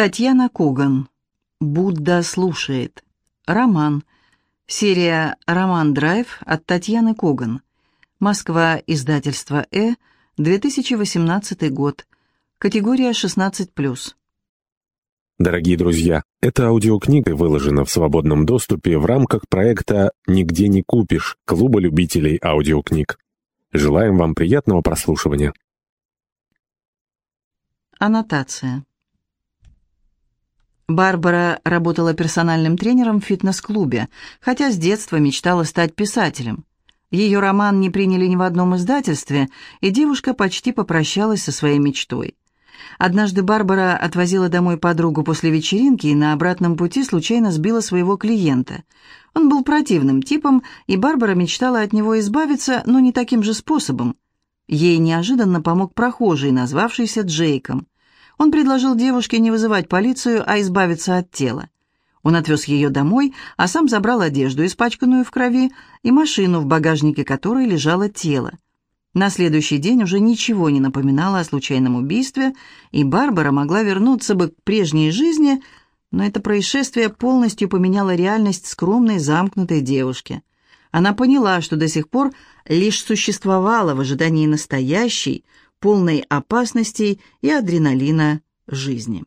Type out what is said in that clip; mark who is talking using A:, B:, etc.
A: Татьяна Коган. Будда слушает. Роман. Серия «Роман Драйв» от Татьяны Коган. Москва. Издательство «Э». 2018 год. Категория 16+.
B: Дорогие друзья, эта аудиокнига выложена в свободном доступе в рамках проекта «Нигде не купишь» Клуба любителей аудиокниг. Желаем вам приятного прослушивания.
A: Аннотация. Барбара работала персональным тренером в фитнес-клубе, хотя с детства мечтала стать писателем. Ее роман не приняли ни в одном издательстве, и девушка почти попрощалась со своей мечтой. Однажды Барбара отвозила домой подругу после вечеринки и на обратном пути случайно сбила своего клиента. Он был противным типом, и Барбара мечтала от него избавиться, но не таким же способом. Ей неожиданно помог прохожий, назвавшийся Джейком. Он предложил девушке не вызывать полицию, а избавиться от тела. Он отвез ее домой, а сам забрал одежду, испачканную в крови, и машину, в багажнике которой лежало тело. На следующий день уже ничего не напоминало о случайном убийстве, и Барбара могла вернуться бы к прежней жизни, но это происшествие полностью поменяло реальность скромной, замкнутой девушки. Она поняла, что до сих пор лишь существовала в ожидании настоящей, полной опасностей и адреналина жизни.